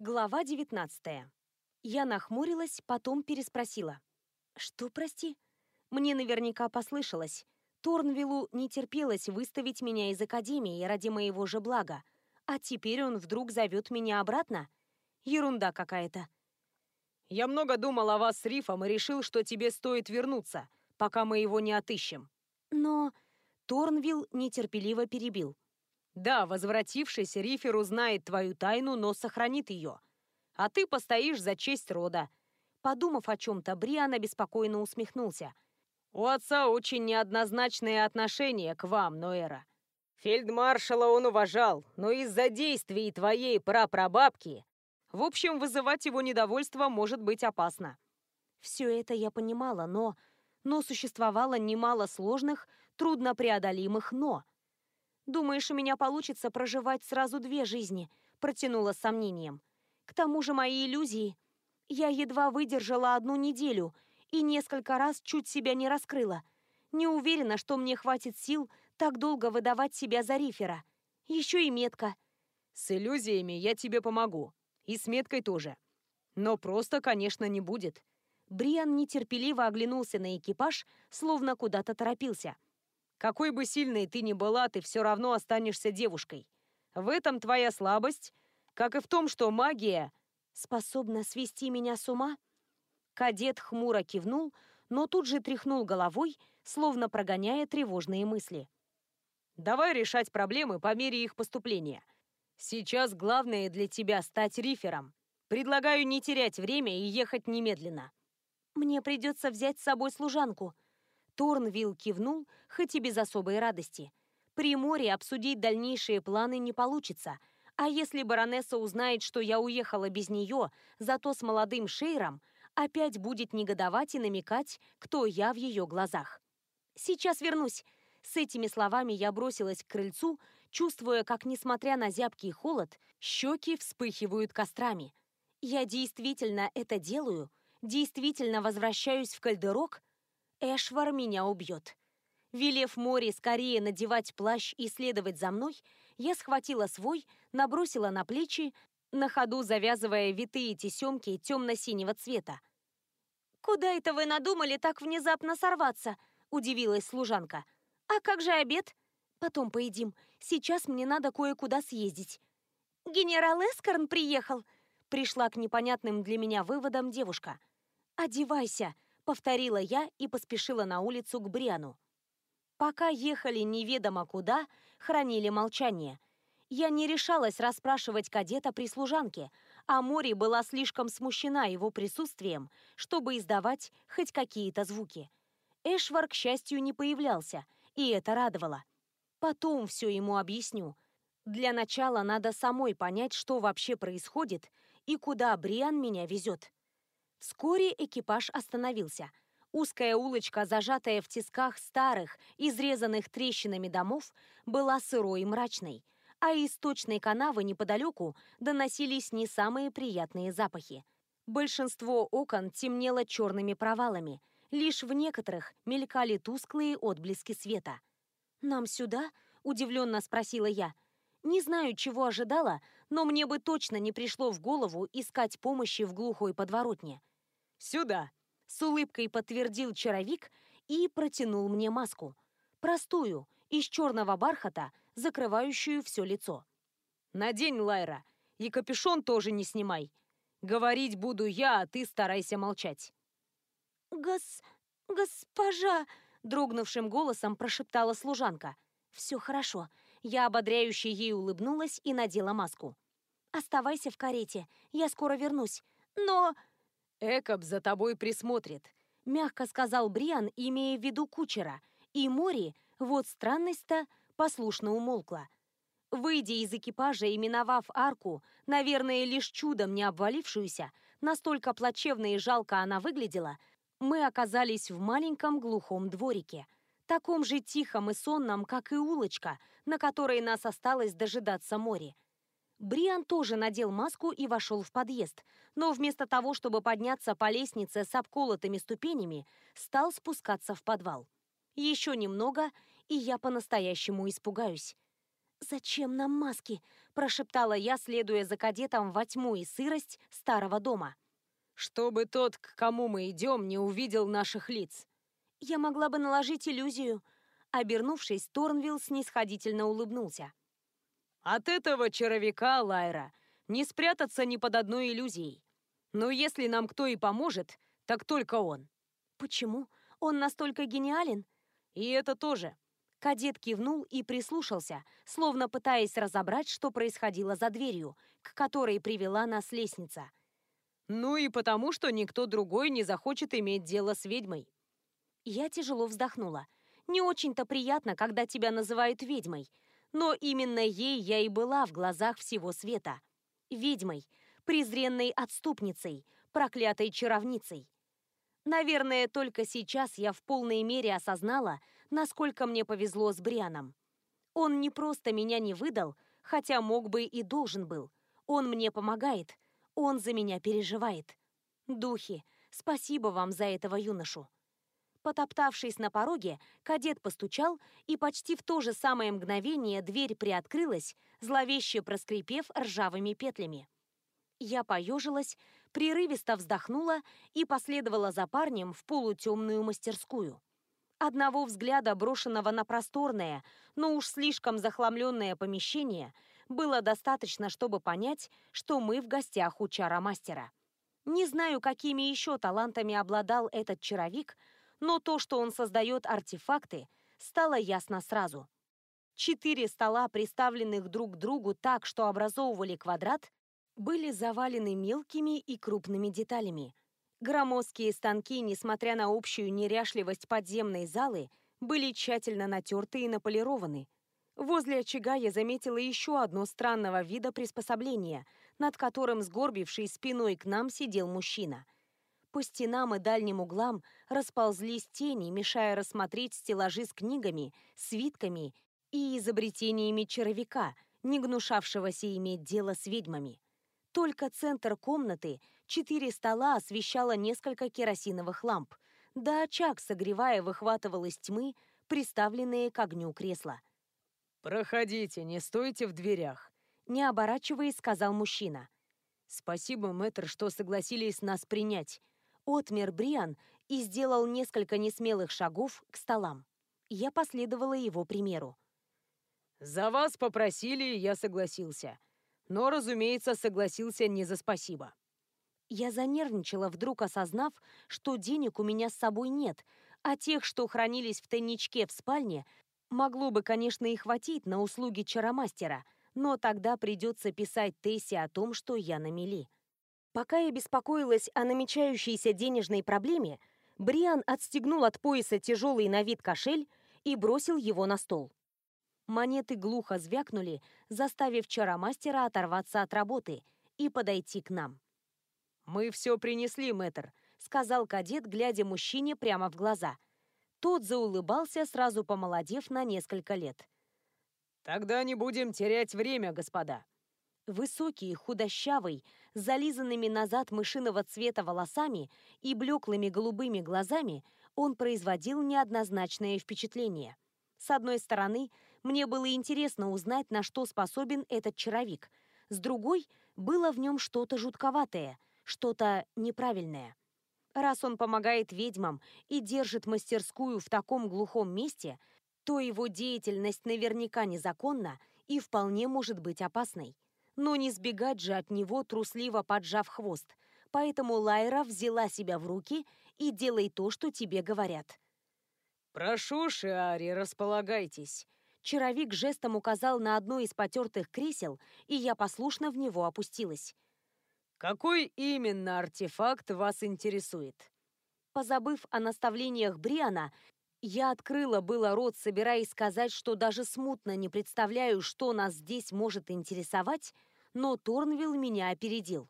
Глава 19. Я нахмурилась, потом переспросила. «Что, прости?» Мне наверняка послышалось. Торнвиллу не терпелось выставить меня из академии ради моего же блага. А теперь он вдруг зовет меня обратно? Ерунда какая-то. «Я много думал о вас с Рифом и решил, что тебе стоит вернуться, пока мы его не отыщем». Но Торнвилл нетерпеливо перебил. Да, возвратившись, Рифер узнает твою тайну, но сохранит ее. А ты постоишь за честь рода. Подумав о чем-то, Бриан обеспокоенно усмехнулся. У отца очень неоднозначное отношение к вам, Ноэра. Фельдмаршала он уважал, но из-за действий твоей прапрабабки... В общем, вызывать его недовольство может быть опасно. Все это я понимала, но... Но существовало немало сложных, труднопреодолимых «но». «Думаешь, у меня получится проживать сразу две жизни?» – протянула с сомнением. «К тому же мои иллюзии. Я едва выдержала одну неделю и несколько раз чуть себя не раскрыла. Не уверена, что мне хватит сил так долго выдавать себя за рифера. Еще и метка». «С иллюзиями я тебе помогу. И с меткой тоже. Но просто, конечно, не будет». Бриан нетерпеливо оглянулся на экипаж, словно куда-то торопился – какой бы сильной ты ни была, ты все равно останешься девушкой. В этом твоя слабость, как и в том, что магия способна свести меня с ума. Кадет хмуро кивнул, но тут же тряхнул головой, словно прогоняя тревожные мысли. Давай решать проблемы по мере их поступления. Сейчас главное для тебя стать рифером. Предлагаю не терять время и ехать немедленно. Мне придется взять с собой служанку — Торнвилл кивнул, хоть и без особой радости. При море обсудить дальнейшие планы не получится, а если баронесса узнает, что я уехала без нее, зато с молодым Шейром, опять будет негодовать и намекать, кто я в ее глазах. «Сейчас вернусь!» С этими словами я бросилась к крыльцу, чувствуя, как, несмотря на зябкий холод, щеки вспыхивают кострами. Я действительно это делаю, действительно возвращаюсь в Кальдерок, Эшвар меня убьет. Велев море скорее надевать плащ и следовать за мной, я схватила свой, набросила на плечи, на ходу завязывая витые тесемки темно-синего цвета. «Куда это вы надумали так внезапно сорваться?» – удивилась служанка. «А как же обед?» «Потом поедим. Сейчас мне надо кое-куда съездить». «Генерал Эскорн приехал?» – пришла к непонятным для меня выводам девушка. «Одевайся!» Повторила я и поспешила на улицу к Бриану. Пока ехали неведомо куда, хранили молчание. Я не решалась расспрашивать кадета при служанке, а Мори была слишком смущена его присутствием, чтобы издавать хоть какие-то звуки. Эшвар, к счастью, не появлялся, и это радовало. Потом все ему объясню. Для начала надо самой понять, что вообще происходит и куда Бриан меня везет. Вскоре экипаж остановился. Узкая улочка, зажатая в тисках старых, изрезанных трещинами домов, была сырой и мрачной, а из точной канавы неподалеку доносились не самые приятные запахи. Большинство окон темнело черными провалами, лишь в некоторых мелькали тусклые отблески света. «Нам сюда?» – удивленно спросила я. Не знаю, чего ожидала, но мне бы точно не пришло в голову искать помощи в глухой подворотне. «Сюда!» — с улыбкой подтвердил чаровик и протянул мне маску. Простую, из черного бархата, закрывающую все лицо. «Надень, Лайра, и капюшон тоже не снимай. Говорить буду я, а ты старайся молчать». «Гос... госпожа...» — дрогнувшим голосом прошептала служанка. «Все хорошо». Я ободряюще ей улыбнулась и надела маску. «Оставайся в карете, я скоро вернусь. Но...» «Экоп за тобой присмотрит», — мягко сказал Бриан, имея в виду кучера, и Мори, вот странность-то, послушно умолкла. Выйдя из экипажа и миновав арку, наверное, лишь чудом не обвалившуюся, настолько плачевно и жалко она выглядела, мы оказались в маленьком глухом дворике, таком же тихом и сонном, как и улочка, на которой нас осталось дожидаться море. Бриан тоже надел маску и вошел в подъезд, но вместо того, чтобы подняться по лестнице с обколотыми ступенями, стал спускаться в подвал. Еще немного, и я по-настоящему испугаюсь. «Зачем нам маски?» – прошептала я, следуя за кадетом во тьму и сырость старого дома. «Чтобы тот, к кому мы идем, не увидел наших лиц». «Я могла бы наложить иллюзию». Обернувшись, Торнвилл снисходительно улыбнулся. «От этого чаровика, Лайра, не спрятаться ни под одной иллюзией. Но если нам кто и поможет, так только он». «Почему? Он настолько гениален?» «И это тоже». Кадет кивнул и прислушался, словно пытаясь разобрать, что происходило за дверью, к которой привела нас лестница. «Ну и потому, что никто другой не захочет иметь дело с ведьмой». Я тяжело вздохнула. Не очень-то приятно, когда тебя называют ведьмой, но именно ей я и была в глазах всего света. Ведьмой, презренной отступницей, проклятой чаровницей. Наверное, только сейчас я в полной мере осознала, насколько мне повезло с Брианом. Он не просто меня не выдал, хотя мог бы и должен был. Он мне помогает, он за меня переживает. Духи, спасибо вам за этого юношу. Потоптавшись на пороге, кадет постучал, и почти в то же самое мгновение дверь приоткрылась, зловеще проскрипев ржавыми петлями. Я поежилась, прерывисто вздохнула и последовала за парнем в полутемную мастерскую. Одного взгляда, брошенного на просторное, но уж слишком захламленное помещение, было достаточно, чтобы понять, что мы в гостях у чара-мастера. Не знаю, какими еще талантами обладал этот чаровик, но то, что он создает артефакты, стало ясно сразу. Четыре стола, приставленных друг к другу так, что образовывали квадрат, были завалены мелкими и крупными деталями. Громоздкие станки, несмотря на общую неряшливость подземной залы, были тщательно натерты и наполированы. Возле очага я заметила еще одно странного вида приспособления, над которым, сгорбивший спиной к нам, сидел мужчина. По стенам и дальним углам расползлись тени, мешая рассмотреть стеллажи с книгами, свитками и изобретениями чаровика, не гнушавшегося иметь дело с ведьмами. Только центр комнаты, четыре стола освещало несколько керосиновых ламп, да очаг, согревая, выхватывал из тьмы приставленные к огню кресла. «Проходите, не стойте в дверях», — не оборачиваясь, сказал мужчина. «Спасибо, мэтр, что согласились нас принять». Отмер Бриан и сделал несколько несмелых шагов к столам. Я последовала его примеру. «За вас попросили, я согласился но, разумеется, согласился не за спасибо. Я занервничала, вдруг осознав, что денег у меня с собой нет, а тех, что хранились в тайничке в спальне, могло бы, конечно, и хватить на услуги чаромастера, но тогда придется писать Тессе о том, что я на мели. Пока я беспокоилась о намечающейся денежной проблеме, Бриан отстегнул от пояса тяжелый на вид кошель и бросил его на стол. Монеты глухо звякнули, заставив чаромастера оторваться от работы и подойти к нам. «Мы все принесли, мэтр», — сказал кадет, глядя мужчине прямо в глаза. Тот заулыбался, сразу помолодев на несколько лет. «Тогда не будем терять время, господа». Высокий, худощавый, зализанными назад мышиного цвета волосами и блеклыми голубыми глазами, он производил неоднозначное впечатление. С одной стороны, мне было интересно узнать, на что способен этот чаровик. С другой, было в нем что-то жутковатое, что-то неправильное. Раз он помогает ведьмам и держит мастерскую в таком глухом месте, то его деятельность наверняка незаконна и вполне может быть опасной. Но не сбегать же от него, трусливо поджав хвост. Поэтому Лайра взяла себя в руки и делай то, что тебе говорят. «Прошу, Шиари, располагайтесь», Чаровик жестом указал на одно из потертых кресел, и я послушно в него опустилась. «Какой именно артефакт вас интересует?» Позабыв о наставлениях Бриана, я открыла было рот, собираясь сказать, что даже смутно не представляю, что нас здесь может интересовать, но Торнвилл меня опередил.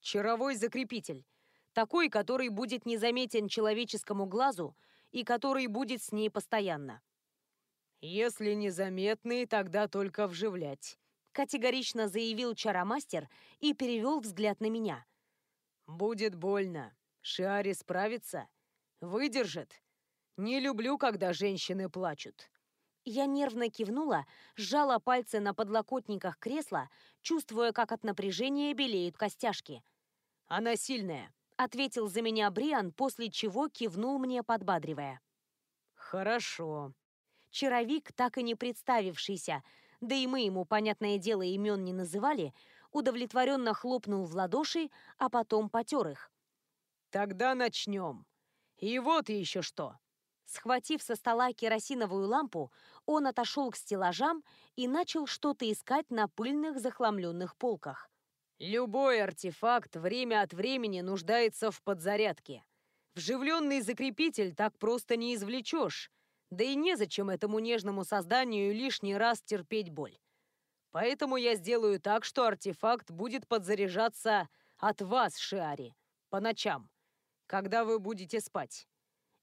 «Чаровой закрепитель. Такой, который будет незаметен человеческому глазу и который будет с ней постоянно. «Если незаметный, тогда только вживлять», — категорично заявил чаромастер и перевел взгляд на меня. «Будет больно. Шиари справится. Выдержит. Не люблю, когда женщины плачут». Я нервно кивнула, сжала пальцы на подлокотниках кресла, чувствуя, как от напряжения белеют костяшки. «Она сильная», — ответил за меня Бриан, после чего кивнул мне, подбадривая. «Хорошо». Чаровик, так и не представившийся, да и мы ему, понятное дело, имен не называли, удовлетворенно хлопнул в ладоши, а потом потер их. «Тогда начнем. И вот еще что». Схватив со стола керосиновую лампу, он отошел к стеллажам и начал что-то искать на пыльных захламленных полках. «Любой артефакт время от времени нуждается в подзарядке. Вживленный закрепитель так просто не извлечешь, да и незачем этому нежному созданию лишний раз терпеть боль. Поэтому я сделаю так, что артефакт будет подзаряжаться от вас, Шиари, по ночам, когда вы будете спать.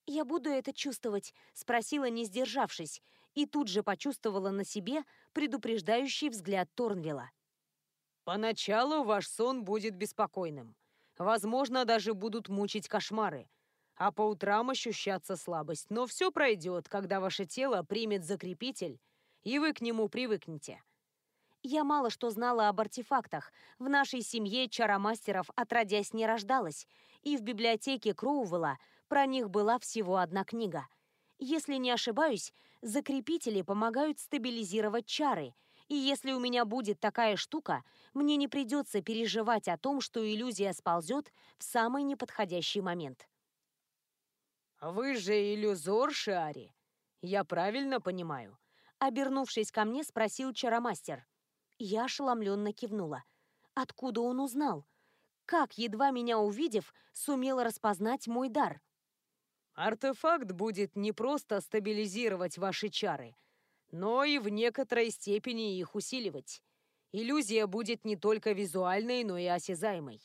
«Я буду это чувствовать?» — спросила, не сдержавшись, и тут же почувствовала на себе предупреждающий взгляд Торнвилла. «Поначалу ваш сон будет беспокойным. Возможно, даже будут мучить кошмары, а по утрам ощущаться слабость. Но все пройдет, когда ваше тело примет закрепитель, и вы к нему привыкнете». Я мало что знала об артефактах. В нашей семье чаромастеров отродясь не рождалось, и в библиотеке Кроувелла про них была всего одна книга. Если не ошибаюсь, закрепители помогают стабилизировать чары, и если у меня будет такая штука, мне не придется переживать о том, что иллюзия сползет в самый неподходящий момент. «Вы же иллюзор, Шиари? Я правильно понимаю?» Обернувшись ко мне, спросил чаромастер. Я ошеломленно кивнула. Откуда он узнал? Как, едва меня увидев, сумел распознать мой дар? Артефакт будет не просто стабилизировать ваши чары, но и в некоторой степени их усиливать. Иллюзия будет не только визуальной, но и осязаемой.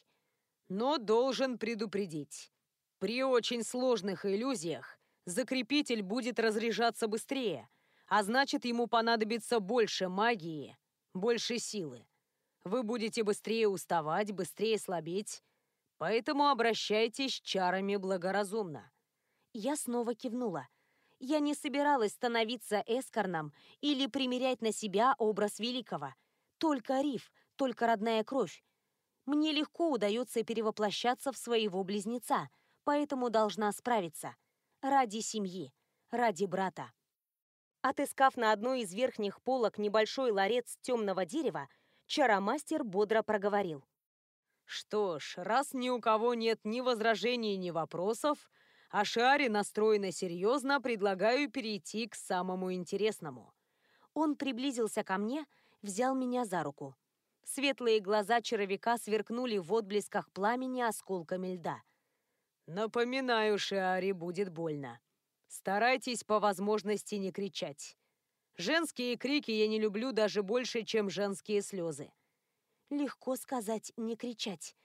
Но должен предупредить. При очень сложных иллюзиях закрепитель будет разряжаться быстрее, а значит ему понадобится больше магии, больше силы. Вы будете быстрее уставать, быстрее слабеть, поэтому обращайтесь с чарами благоразумно. Я снова кивнула. Я не собиралась становиться эскорном или примерять на себя образ великого. Только риф, только родная кровь. Мне легко удается перевоплощаться в своего близнеца, поэтому должна справиться. Ради семьи, ради брата. Отыскав на одной из верхних полок небольшой ларец темного дерева, чаромастер бодро проговорил. «Что ж, раз ни у кого нет ни возражений, ни вопросов, а Шари настроена серьезно, предлагаю перейти к самому интересному. Он приблизился ко мне, взял меня за руку. Светлые глаза червяка сверкнули в отблесках пламени осколками льда. Напоминаю, Шиари будет больно. Старайтесь по возможности не кричать. Женские крики я не люблю даже больше, чем женские слезы. Легко сказать «не кричать».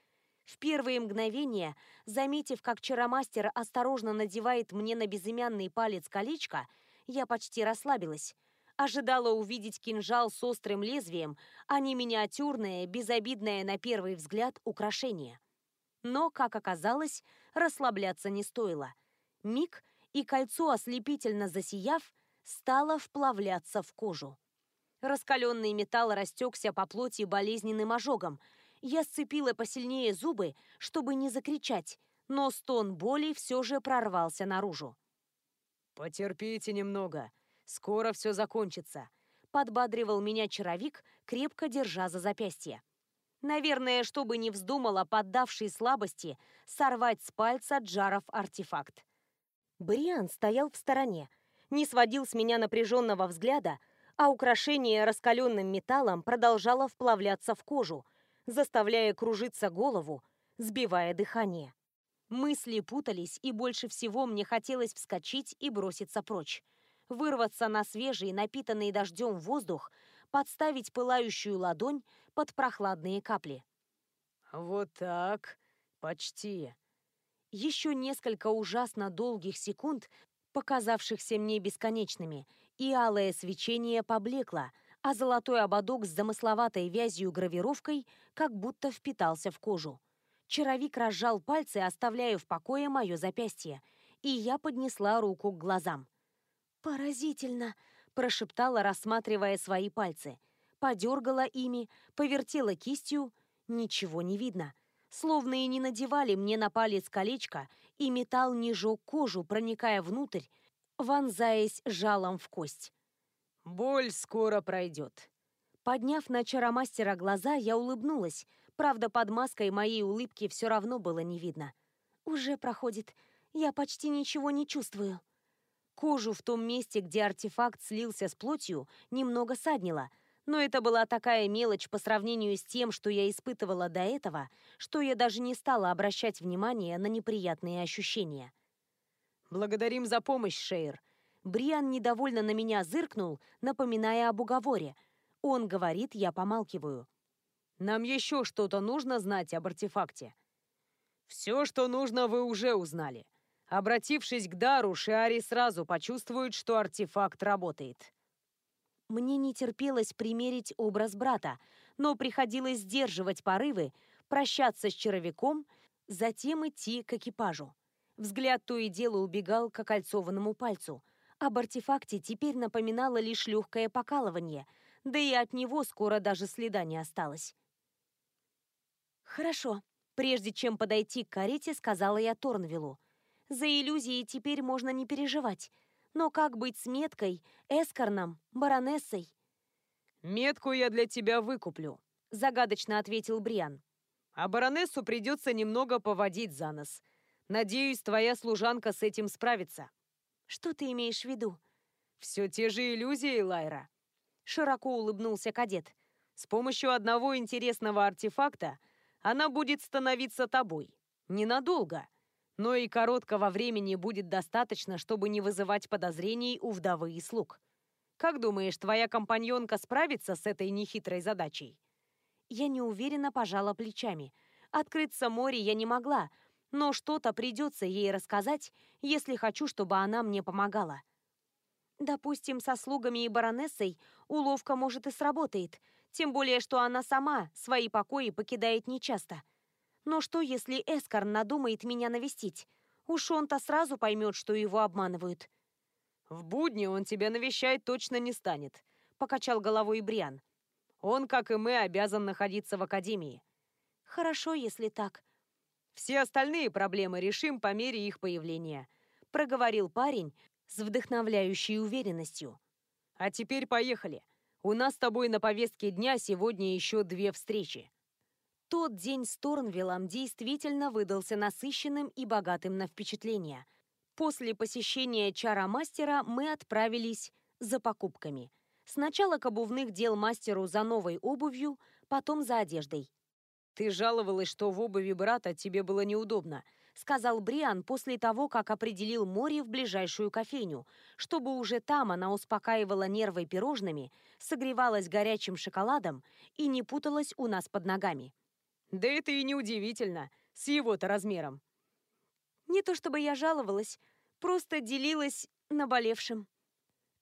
В первые мгновения, заметив, как чаромастер осторожно надевает мне на безымянный палец колечко, я почти расслабилась. Ожидала увидеть кинжал с острым лезвием, а не миниатюрное, безобидное на первый взгляд украшение. Но, как оказалось, расслабляться не стоило. Миг, и кольцо, ослепительно засияв, стало вплавляться в кожу. Раскаленный металл растекся по плоти болезненным ожогом – я сцепила посильнее зубы, чтобы не закричать, но стон боли все же прорвался наружу. «Потерпите немного, скоро все закончится», — подбадривал меня чаровик, крепко держа за запястье. Наверное, чтобы не вздумала, поддавший слабости, сорвать с пальца Джаров артефакт. Бриан стоял в стороне, не сводил с меня напряженного взгляда, а украшение раскаленным металлом продолжало вплавляться в кожу — заставляя кружиться голову, сбивая дыхание. Мысли путались, и больше всего мне хотелось вскочить и броситься прочь. Вырваться на свежий, напитанный дождем воздух, подставить пылающую ладонь под прохладные капли. «Вот так, почти». Еще несколько ужасно долгих секунд, показавшихся мне бесконечными, и алое свечение поблекло — а золотой ободок с замысловатой вязью гравировкой как будто впитался в кожу. Чаровик разжал пальцы, оставляя в покое мое запястье, и я поднесла руку к глазам. «Поразительно!» – прошептала, рассматривая свои пальцы. Подергала ими, повертела кистью. Ничего не видно. Словно и не надевали мне на палец колечко, и металл не жег кожу, проникая внутрь, вонзаясь жалом в кость. «Боль скоро пройдет». Подняв на чаромастера глаза, я улыбнулась. Правда, под маской моей улыбки все равно было не видно. «Уже проходит. Я почти ничего не чувствую». Кожу в том месте, где артефакт слился с плотью, немного саднило, но это была такая мелочь по сравнению с тем, что я испытывала до этого, что я даже не стала обращать внимание на неприятные ощущения. «Благодарим за помощь, Шейр». Бриан недовольно на меня зыркнул, напоминая об уговоре. Он говорит, я помалкиваю. «Нам еще что-то нужно знать об артефакте?» «Все, что нужно, вы уже узнали. Обратившись к дару, Шиари сразу почувствует, что артефакт работает. Мне не терпелось примерить образ брата, но приходилось сдерживать порывы, прощаться с чаровиком, затем идти к экипажу. Взгляд то и дело убегал к окольцованному пальцу. Об артефакте теперь напоминало лишь легкое покалывание, да и от него скоро даже следа не осталось. «Хорошо», — прежде чем подойти к карете, сказала я Торнвиллу. За иллюзией теперь можно не переживать. Но как быть с меткой, эскорном, баронессой? «Метку я для тебя выкуплю», — загадочно ответил Бриан. «А баронессу придется немного поводить за нос. Надеюсь, твоя служанка с этим справится». «Что ты имеешь в виду?» «Все те же иллюзии, Лайра». Широко улыбнулся кадет. «С помощью одного интересного артефакта она будет становиться тобой. Ненадолго но и короткого времени будет достаточно, чтобы не вызывать подозрений у вдовы и слуг. Как думаешь, твоя компаньонка справится с этой нехитрой задачей? Я неуверенно пожала плечами. Открыться море я не могла, но что-то придется ей рассказать, если хочу, чтобы она мне помогала. Допустим, со слугами и баронессой уловка может и сработает, тем более, что она сама свои покои покидает нечасто. Но что, если Эскар надумает меня навестить? Уж он-то сразу поймет, что его обманывают. «В будни он тебя навещать точно не станет», — покачал головой Бриан. «Он, как и мы, обязан находиться в академии». «Хорошо, если так». «Все остальные проблемы решим по мере их появления», — проговорил парень с вдохновляющей уверенностью. «А теперь поехали. У нас с тобой на повестке дня сегодня еще две встречи». Тот день с Торнвиллом действительно выдался насыщенным и богатым на впечатления. После посещения чара-мастера мы отправились за покупками. Сначала к обувных дел мастеру за новой обувью, потом за одеждой. «Ты жаловалась, что в обуви брата тебе было неудобно», сказал Бриан после того, как определил море в ближайшую кофейню, чтобы уже там она успокаивала нервы пирожными, согревалась горячим шоколадом и не путалась у нас под ногами. Да это и не удивительно, с его-то размером. Не то чтобы я жаловалась, просто делилась наболевшим.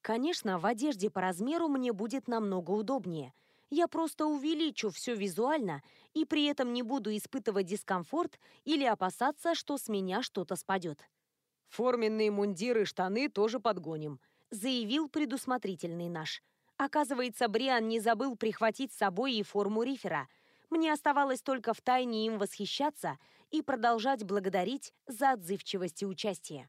Конечно, в одежде по размеру мне будет намного удобнее. Я просто увеличу все визуально и при этом не буду испытывать дискомфорт или опасаться, что с меня что-то спадет. Форменные мундиры и штаны тоже подгоним, заявил предусмотрительный наш. Оказывается, Бриан не забыл прихватить с собой и форму рифера – мне оставалось только втайне им восхищаться и продолжать благодарить за отзывчивость и участие.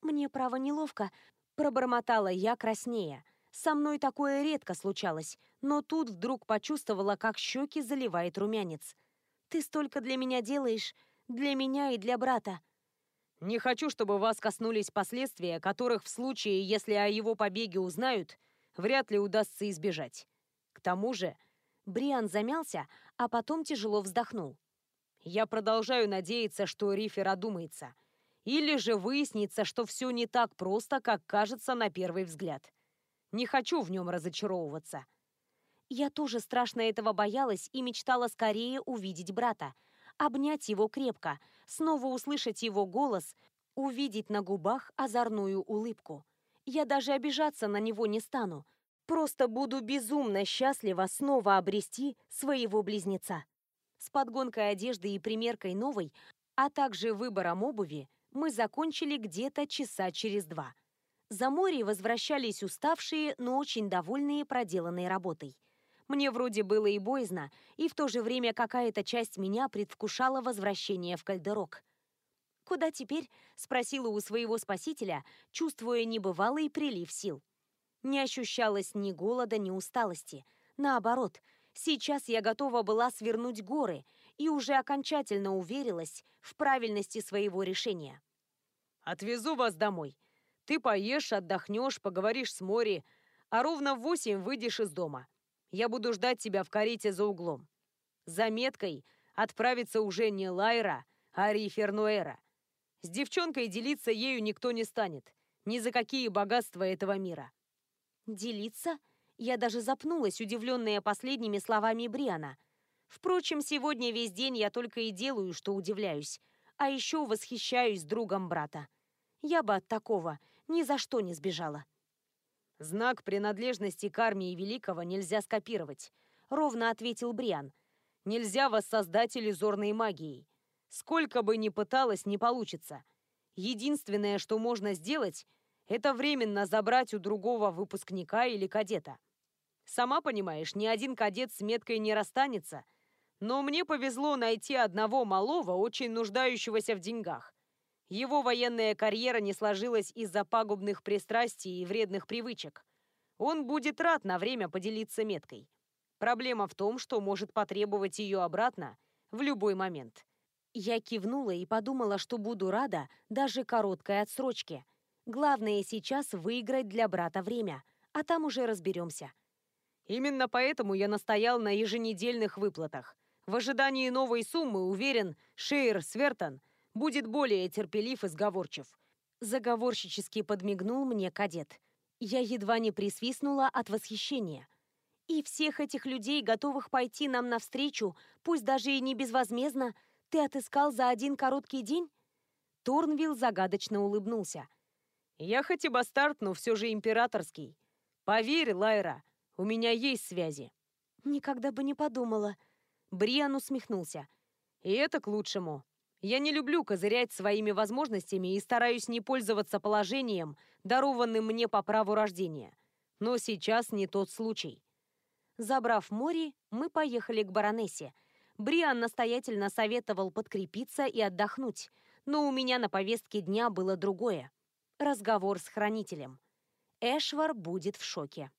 «Мне, право, неловко», — пробормотала я краснее. Со мной такое редко случалось, но тут вдруг почувствовала, как щеки заливает румянец. «Ты столько для меня делаешь, для меня и для брата». «Не хочу, чтобы вас коснулись последствия, которых в случае, если о его побеге узнают, вряд ли удастся избежать. К тому же...» Бриан замялся, а потом тяжело вздохнул. «Я продолжаю надеяться, что Рифер одумается. Или же выяснится, что все не так просто, как кажется на первый взгляд. Не хочу в нем разочаровываться». Я тоже страшно этого боялась и мечтала скорее увидеть брата, обнять его крепко, снова услышать его голос, увидеть на губах озорную улыбку. Я даже обижаться на него не стану, Просто буду безумно счастлива снова обрести своего близнеца. С подгонкой одежды и примеркой новой, а также выбором обуви, мы закончили где-то часа через два. За море возвращались уставшие, но очень довольные проделанной работой. Мне вроде было и боязно, и в то же время какая-то часть меня предвкушала возвращение в Кальдерок. «Куда теперь?» — спросила у своего спасителя, чувствуя небывалый прилив сил. Не ощущалось ни голода, ни усталости. Наоборот, сейчас я готова была свернуть горы и уже окончательно уверилась в правильности своего решения. «Отвезу вас домой. Ты поешь, отдохнешь, поговоришь с Мори, а ровно в восемь выйдешь из дома. Я буду ждать тебя в карете за углом. Заметкой отправится уже не Лайра, а Рифернуэра. С девчонкой делиться ею никто не станет. Ни за какие богатства этого мира. Делиться? Я даже запнулась, удивленная последними словами Бриана. Впрочем, сегодня весь день я только и делаю, что удивляюсь. А еще восхищаюсь другом брата. Я бы от такого ни за что не сбежала. Знак принадлежности к армии Великого нельзя скопировать, ровно ответил Бриан. Нельзя воссоздать иллюзорной магией. Сколько бы ни пыталась, не получится. Единственное, что можно сделать, это временно забрать у другого выпускника или кадета. Сама понимаешь, ни один кадет с меткой не расстанется, но мне повезло найти одного малого, очень нуждающегося в деньгах. Его военная карьера не сложилась из-за пагубных пристрастий и вредных привычек. Он будет рад на время поделиться меткой. Проблема в том, что может потребовать ее обратно в любой момент. Я кивнула и подумала, что буду рада даже короткой отсрочке – Главное сейчас выиграть для брата время, а там уже разберемся. Именно поэтому я настоял на еженедельных выплатах. В ожидании новой суммы, уверен, Шейр Свертон будет более терпелив и сговорчив. Заговорщически подмигнул мне кадет. Я едва не присвистнула от восхищения. И всех этих людей, готовых пойти нам навстречу, пусть даже и не безвозмездно, ты отыскал за один короткий день? Торнвилл загадочно улыбнулся. Я хоть и бастард, но все же императорский. Поверь, Лайра, у меня есть связи. Никогда бы не подумала. Бриан усмехнулся. И это к лучшему. Я не люблю козырять своими возможностями и стараюсь не пользоваться положением, дарованным мне по праву рождения. Но сейчас не тот случай. Забрав Мори, мы поехали к баронессе. Бриан настоятельно советовал подкрепиться и отдохнуть, но у меня на повестке дня было другое разговор с хранителем. Эшвар будет в шоке.